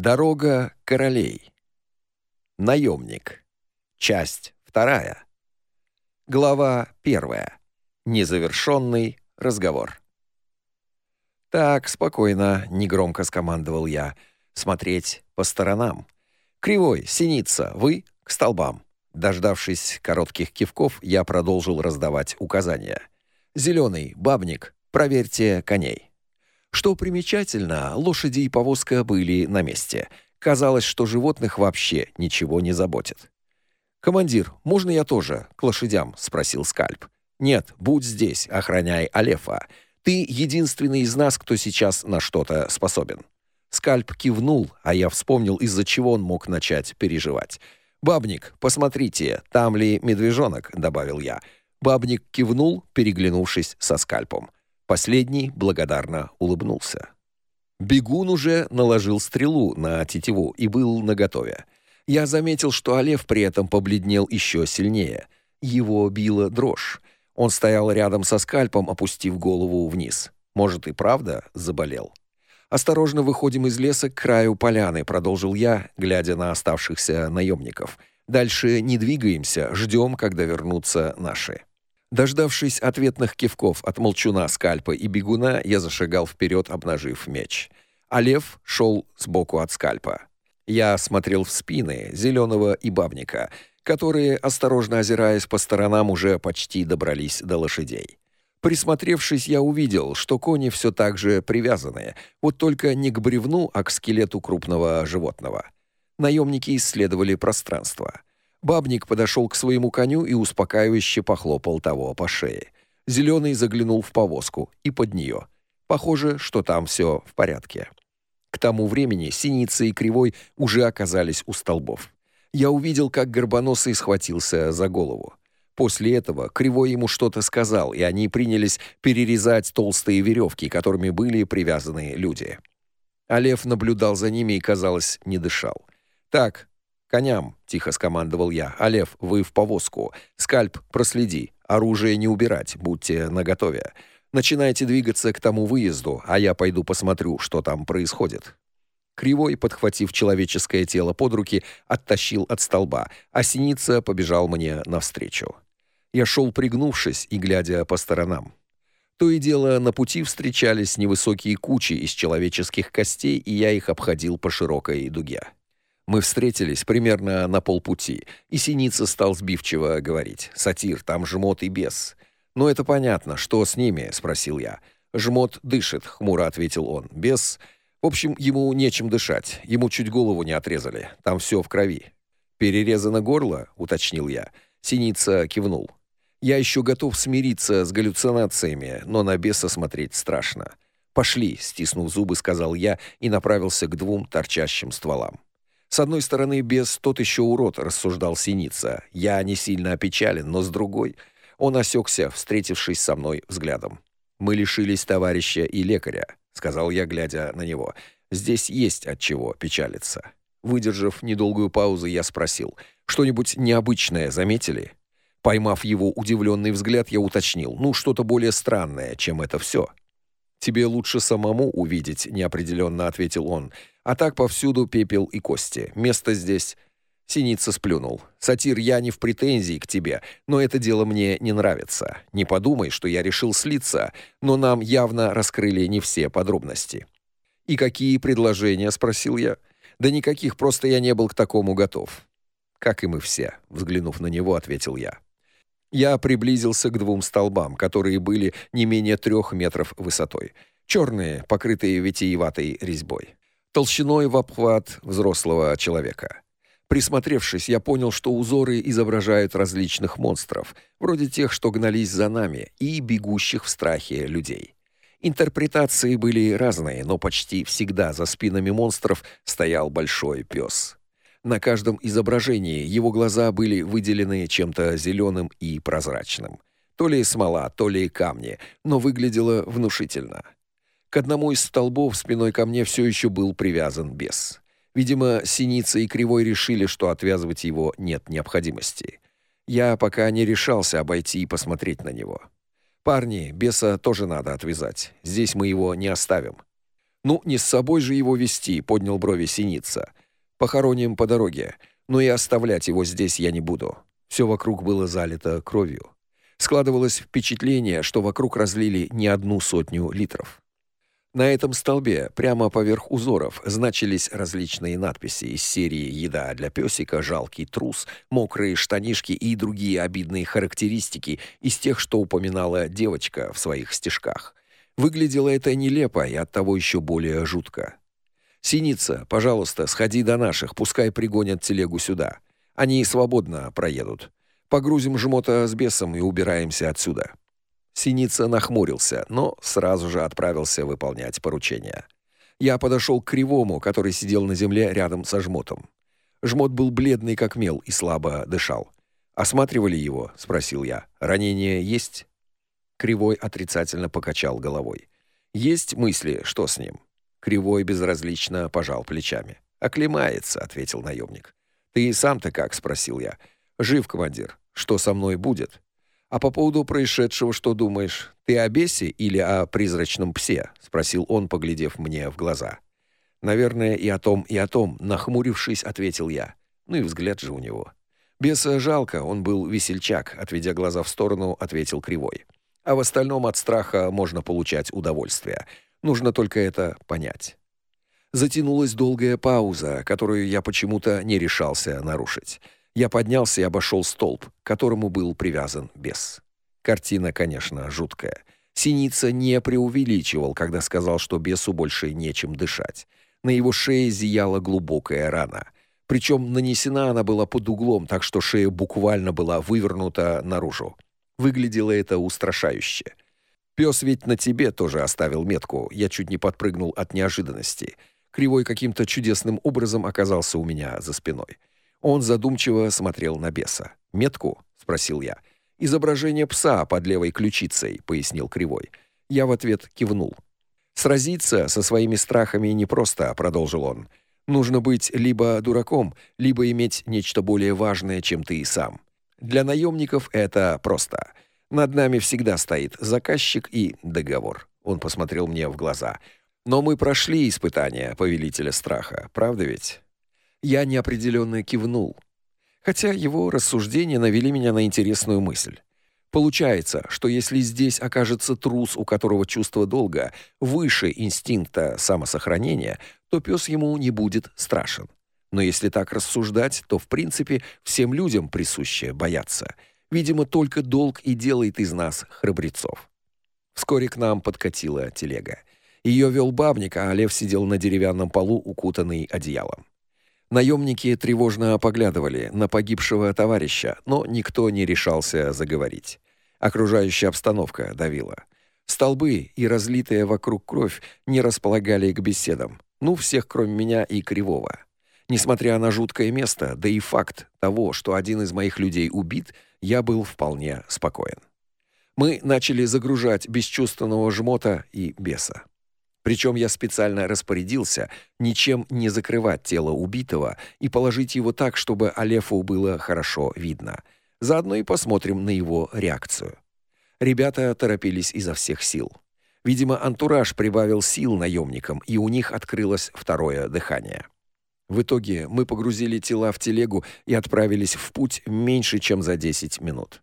Дорога королей. Наемник. Часть вторая. Глава первая. Незавершенный разговор. Так, спокойно, негромко скомандовал я. Смотреть по сторонам. Кривой, Синица, вы к столбам. Дождавшись коротких кивков, я продолжил раздавать указания. Зеленый, Бабник, проверьте коней. Что примечательно, лошади и повозка были на месте. Казалось, что животных вообще ничего не заботит. Командир, можно я тоже к лошадям, спросил Скальп. Нет, будь здесь, охраняй Алефа. Ты единственный из нас, кто сейчас на что-то способен. Скальп кивнул, а я вспомнил, из-за чего он мог начать переживать. Бабник, посмотрите, там ли медвежонок, добавил я. Бабник кивнул, переглянувшись со Скальпом. Последний благодарно улыбнулся. Бегун уже наложил стрелу на тетиву и был наготове. Я заметил, что Алев при этом побледнел еще сильнее. Его била дрожь. Он стоял рядом со скальпом, опустив голову вниз. Может и правда заболел. Осторожно выходим из леса к краю поляны, продолжил я, глядя на оставшихся наемников. Дальше не двигаемся, ждем, когда вернутся наши. Дождавшись ответных кивков от молчуна, скальпа и бегуна, я зашагал вперед, обнажив меч. А лев шел сбоку от скальпа. Я смотрел в спины зеленого и бабника, которые, осторожно озираясь по сторонам, уже почти добрались до лошадей. Присмотревшись, я увидел, что кони все так же привязаны, вот только не к бревну, а к скелету крупного животного. Наемники исследовали пространство. Бабник подошел к своему коню и успокаивающе похлопал того по шее. Зеленый заглянул в повозку и под нее. Похоже, что там все в порядке. К тому времени Синица и Кривой уже оказались у столбов. Я увидел, как Горбоносый схватился за голову. После этого Кривой ему что-то сказал, и они принялись перерезать толстые веревки, которыми были привязаны люди. А лев наблюдал за ними и, казалось, не дышал. «Так, «Коням!» — тихо скомандовал я. «Алев, вы в повозку. Скальп, проследи. Оружие не убирать, будьте наготове. Начинайте двигаться к тому выезду, а я пойду посмотрю, что там происходит». Кривой, подхватив человеческое тело под руки, оттащил от столба, а Синица побежал мне навстречу. Я шел пригнувшись и глядя по сторонам. То и дело на пути встречались невысокие кучи из человеческих костей, и я их обходил по широкой дуге. Мы встретились примерно на полпути, и Синица стал сбивчиво говорить: "Сатир, там жмот и бес". "Ну это понятно, что с ними?" спросил я. "Жмот дышит", хмуро ответил он. "Бес, в общем, ему нечем дышать. Ему чуть голову не отрезали. Там все в крови". "Перерезано горло?" уточнил я. Синица кивнул. Я еще готов смириться с галлюцинациями, но на беса смотреть страшно. Пошли, стиснув зубы, сказал я и направился к двум торчащим стволам. С одной стороны, без тот еще урод, рассуждал Синица. Я не сильно опечален, но с другой, он осекся, встретившись со мной взглядом. Мы лишились товарища и лекаря, сказал я, глядя на него. Здесь есть от чего печалиться. Выдержав недолгую паузу, я спросил: "Что-нибудь необычное заметили?" Поймав его удивленный взгляд, я уточнил: "Ну, что-то более странное, чем это все. Тебе лучше самому увидеть, неопределенно ответил он. А так повсюду пепел и кости. Место здесь Синица сплюнул. Сатир, я не в претензии к тебе, но это дело мне не нравится. Не подумай, что я решил слиться, но нам явно раскрыли не все подробности. И какие предложения, спросил я. Да никаких, просто я не был к такому готов. Как и мы все, взглянув на него, ответил я. Я приблизился к двум столбам, которые были не менее трех метров высотой. черные, покрытые витиеватой резьбой, толщиной в обхват взрослого человека. Присмотревшись, я понял, что узоры изображают различных монстров, вроде тех, что гнались за нами, и бегущих в страхе людей. Интерпретации были разные, но почти всегда за спинами монстров стоял большой пес. На каждом изображении его глаза были выделены чем-то зеленым и прозрачным. То ли смола, то ли камни, но выглядело внушительно. К одному из столбов спиной ко мне все еще был привязан бес. Видимо, Синица и Кривой решили, что отвязывать его нет необходимости. Я пока не решался обойти и посмотреть на него. Парни, беса тоже надо отвязать. Здесь мы его не оставим. Ну, не с собой же его вести, поднял брови Синица. Похороним по дороге, но и оставлять его здесь я не буду. Все вокруг было залито кровью. Складывалось впечатление, что вокруг разлили не одну сотню литров. На этом столбе, прямо поверх узоров, значились различные надписи из серии «Еда для песика», «Жалкий трус», «Мокрые штанишки» и другие обидные характеристики из тех, что упоминала девочка в своих стишках. Выглядело это нелепо и оттого еще более жутко. «Синица, пожалуйста, сходи до наших, пускай пригонят телегу сюда. Они свободно проедут. Погрузим жмота с бесом и убираемся отсюда». Синица нахмурился, но сразу же отправился выполнять поручение. Я подошел к Кривому, который сидел на земле рядом со жмотом. Жмот был бледный как мел и слабо дышал. Осматривали его, спросил я. Ранение есть? Кривой отрицательно покачал головой. Есть мысли, что с ним? Кривой безразлично пожал плечами. Оклемается, ответил наемник. Ты сам-то как, спросил я. Жив, командир. Что со мной будет? А по поводу происшедшего что думаешь? Ты о бесе или о призрачном псе? спросил он, поглядев мне в глаза. Наверное, и о том, и о том, нахмурившись, ответил я. Ну и взгляд же у него. Беса жалко, он был весельчак, отведя глаза в сторону, ответил кривой. А в остальном от страха можно получать удовольствие. Нужно только это понять. Затянулась долгая пауза, которую я почему-то не решался нарушить. Я поднялся и обошел столб, к которому был привязан бес. Картина, конечно, жуткая. Синица не преувеличивал, когда сказал, что бесу больше нечем дышать. На его шее зияла глубокая рана. Причем нанесена она была под углом, так что шея буквально была вывернута наружу. Выглядело это устрашающе. Пес ведь на тебе тоже оставил метку. Я чуть не подпрыгнул от неожиданности. Кривой каким-то чудесным образом оказался у меня за спиной. Он задумчиво смотрел на беса. "Метку?" спросил я. "Изображение пса под левой ключицей", пояснил Кривой. Я в ответ кивнул. Сразиться со своими страхами непросто, продолжил он. Нужно быть либо дураком, либо иметь нечто более важное, чем ты сам. Для наемников это просто. Над нами всегда стоит заказчик и договор. Он посмотрел мне в глаза. Но мы прошли испытания повелителя страха, правда ведь? Я неопределенно кивнул, хотя его рассуждения навели меня на интересную мысль. Получается, что если здесь окажется трус, у которого чувство долга выше инстинкта самосохранения, то пес ему не будет страшен. Но если так рассуждать, то в принципе всем людям присуще бояться. Видимо, только долг и делает из нас храбрецов. Вскоре к нам подкатила телега. Ее вел бабник, а Лев сидел на деревянном полу, укутанный одеялом. Наемники тревожно поглядывали на погибшего товарища, но никто не решался заговорить. Окружающая обстановка давила. Столбы и разлитая вокруг кровь не располагали к беседам. Ну, всех, кроме меня и Кривого. Несмотря на жуткое место, да и факт того, что один из моих людей убит, я был вполне спокоен. Мы начали загружать бесчувственного жмота и беса. Причем я специально распорядился ничем не закрывать тело убитого и положить его так, чтобы Алефу было хорошо видно. Заодно и посмотрим на его реакцию. Ребята торопились изо всех сил. Видимо, антураж прибавил сил наемникам, и у них открылось второе дыхание. В итоге мы погрузили тела в телегу и отправились в путь меньше, чем за 10 минут.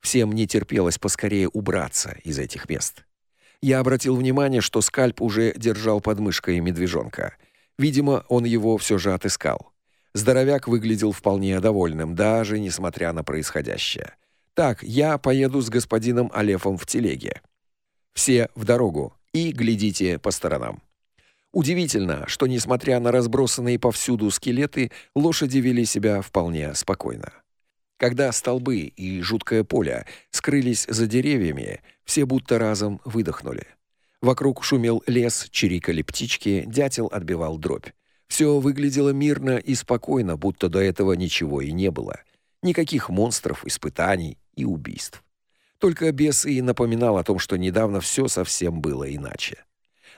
Всем не терпелось поскорее убраться из этих мест. Я обратил внимание, что скальп уже держал под мышкой медвежонка. Видимо, он его все же отыскал. Здоровяк выглядел вполне довольным, даже несмотря на происходящее. Так, я поеду с господином Алефом в телеге. Все в дорогу и глядите по сторонам. Удивительно, что несмотря на разбросанные повсюду скелеты, лошади вели себя вполне спокойно. Когда столбы и жуткое поле скрылись за деревьями, все будто разом выдохнули. Вокруг шумел лес, чирикали птички, дятел отбивал дробь. Все выглядело мирно и спокойно, будто до этого ничего и не было. Никаких монстров, испытаний и убийств. Только бес и напоминал о том, что недавно все совсем было иначе.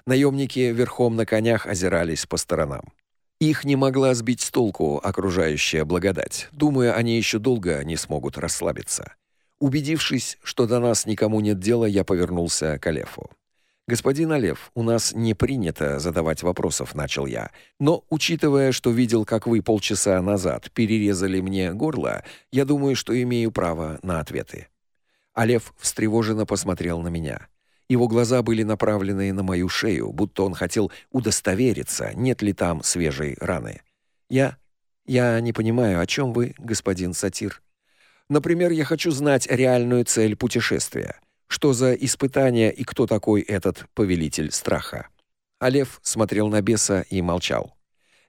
Наемники верхом на конях озирались по сторонам. Их не могла сбить с толку окружающая благодать. Думаю, они еще долго не смогут расслабиться. Убедившись, что до нас никому нет дела, я повернулся к Алефу. Господин Олев, у нас не принято задавать вопросов, начал я. Но учитывая, что видел, как вы полчаса назад перерезали мне горло, я думаю, что имею право на ответы. Олев встревоженно посмотрел на меня. Его глаза были направлены на мою шею, будто он хотел удостовериться, нет ли там свежей раны. Я я не понимаю, о чем вы, господин сатир. Например, я хочу знать реальную цель путешествия. Что за испытание и кто такой этот повелитель страха? Алев смотрел на беса и молчал.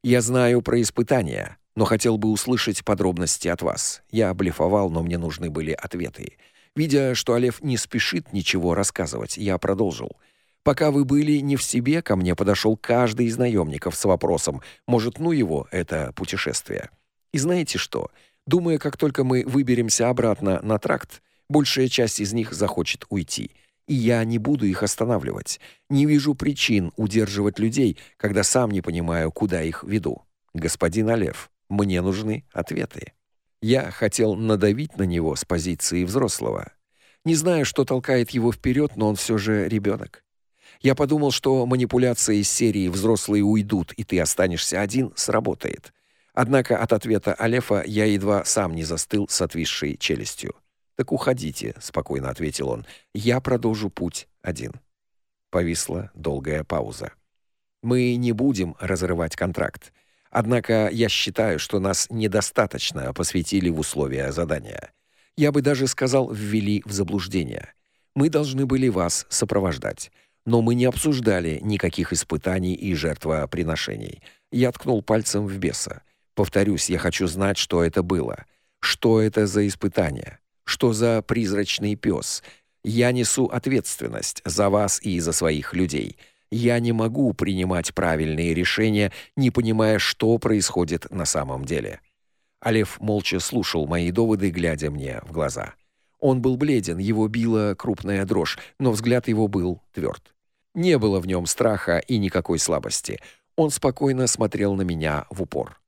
Я знаю про испытания, но хотел бы услышать подробности от вас. Я блефовал, но мне нужны были ответы. Видя, что Алев не спешит ничего рассказывать, я продолжил: Пока вы были не в себе, ко мне подошел каждый из наемников с вопросом: "Может, ну его это путешествие?" И знаете что? Думаю, как только мы выберемся обратно на тракт, большая часть из них захочет уйти. И я не буду их останавливать. Не вижу причин удерживать людей, когда сам не понимаю, куда их веду. Господин Олев, мне нужны ответы. Я хотел надавить на него с позиции взрослого. Не знаю, что толкает его вперед, но он все же ребенок. Я подумал, что манипуляция из серии взрослые уйдут, и ты останешься один сработает. Однако от ответа Алефа я едва сам не застыл с отвисшей челюстью. Так уходите, спокойно ответил он. Я продолжу путь один. Повисла долгая пауза. Мы не будем разрывать контракт. Однако я считаю, что нас недостаточно посвятили в условия задания. Я бы даже сказал, ввели в заблуждение. Мы должны были вас сопровождать но мы не обсуждали никаких испытаний и жертвоприношений. Я ткнул пальцем в беса. Повторюсь, я хочу знать, что это было. Что это за испытание? Что за призрачный пес? Я несу ответственность за вас и за своих людей. Я не могу принимать правильные решения, не понимая, что происходит на самом деле. Алев молча слушал мои доводы, глядя мне в глаза. Он был бледен, его била крупная дрожь, но взгляд его был тверд. Не было в нем страха и никакой слабости. Он спокойно смотрел на меня в упор.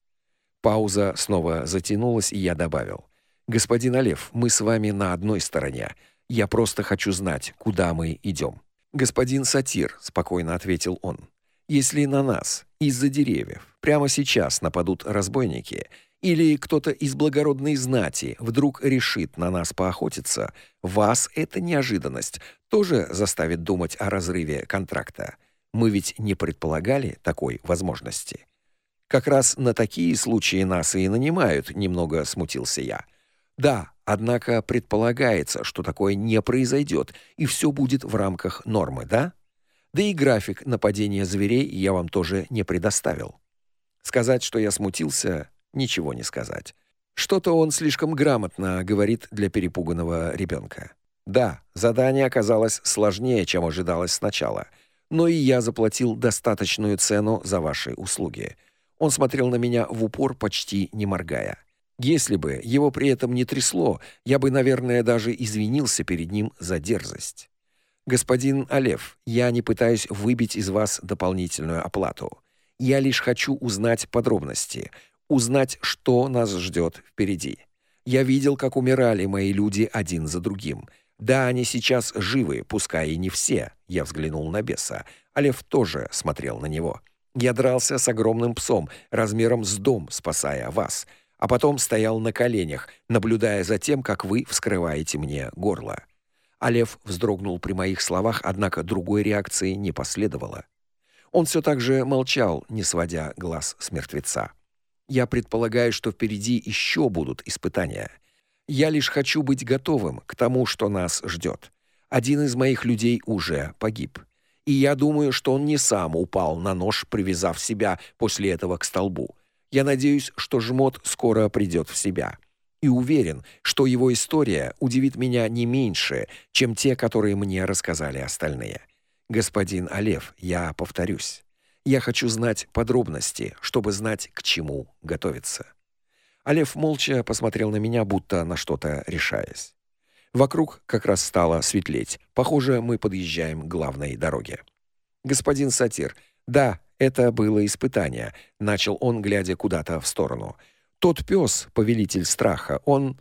Пауза снова затянулась, и я добавил: "Господин Олев, мы с вами на одной стороне. Я просто хочу знать, куда мы идем. "Господин Сатир", спокойно ответил он. "Если на нас из-за деревьев прямо сейчас нападут разбойники, или кто-то из благородной знати вдруг решит на нас поохотиться, вас эта неожиданность тоже заставит думать о разрыве контракта. Мы ведь не предполагали такой возможности. Как раз на такие случаи нас и нанимают, немного смутился я. Да, однако предполагается, что такое не произойдет, и все будет в рамках нормы, да? Да и график нападения зверей я вам тоже не предоставил. Сказать, что я смутился, ничего не сказать. Что-то он слишком грамотно говорит для перепуганного ребенка. Да, задание оказалось сложнее, чем ожидалось сначала, но и я заплатил достаточную цену за ваши услуги. Он смотрел на меня в упор, почти не моргая. Если бы его при этом не трясло, я бы, наверное, даже извинился перед ним за дерзость. Господин Олев, я не пытаюсь выбить из вас дополнительную оплату. Я лишь хочу узнать подробности, узнать, что нас ждет впереди. Я видел, как умирали мои люди один за другим. Да, они сейчас живы, пускай и не все. Я взглянул на беса. А лев тоже смотрел на него. Я дрался с огромным псом, размером с дом, спасая вас, а потом стоял на коленях, наблюдая за тем, как вы вскрываете мне горло. А лев вздрогнул при моих словах, однако другой реакции не последовало. Он все так же молчал, не сводя глаз с мертвеца. Я предполагаю, что впереди еще будут испытания. Я лишь хочу быть готовым к тому, что нас ждет. Один из моих людей уже погиб. И я думаю, что он не сам упал на нож, привязав себя после этого к столбу. Я надеюсь, что жмот скоро придет в себя. И уверен, что его история удивит меня не меньше, чем те, которые мне рассказали остальные. Господин Олев, я повторюсь. Я хочу знать подробности, чтобы знать, к чему готовиться. Алев молча посмотрел на меня, будто на что-то решаясь. Вокруг как раз стало светлеть. Похоже, мы подъезжаем к главной дороге. Господин Сатир, да, это было испытание, начал он, глядя куда-то в сторону. Тот пес, повелитель страха, он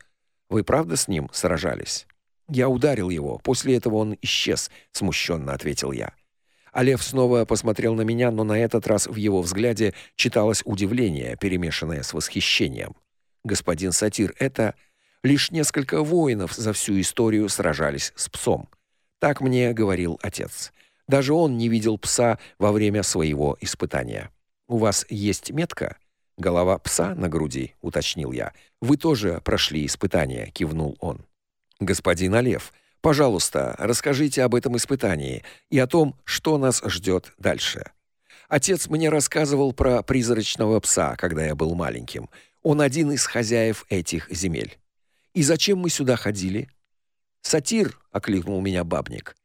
Вы правда с ним сражались? Я ударил его. После этого он исчез, смущенно ответил я. А Лев снова посмотрел на меня, но на этот раз в его взгляде читалось удивление, перемешанное с восхищением. Господин Сатир, это лишь несколько воинов за всю историю сражались с псом. Так мне говорил отец. Даже он не видел пса во время своего испытания. У вас есть метка? Голова пса на груди, уточнил я. Вы тоже прошли испытание, кивнул он. Господин Олев, пожалуйста, расскажите об этом испытании и о том, что нас ждет дальше. Отец мне рассказывал про призрачного пса, когда я был маленьким. Он один из хозяев этих земель. И зачем мы сюда ходили? Сатир, окликнул меня бабник.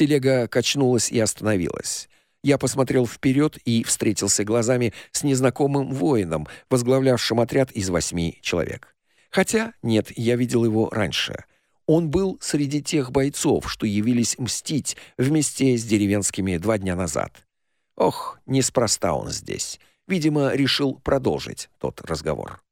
Телега качнулась и остановилась. Я посмотрел вперед и встретился глазами с незнакомым воином, возглавлявшим отряд из восьми человек. Хотя нет, я видел его раньше. Он был среди тех бойцов, что явились мстить вместе с деревенскими два дня назад. Ох, неспроста он здесь. Видимо, решил продолжить тот разговор.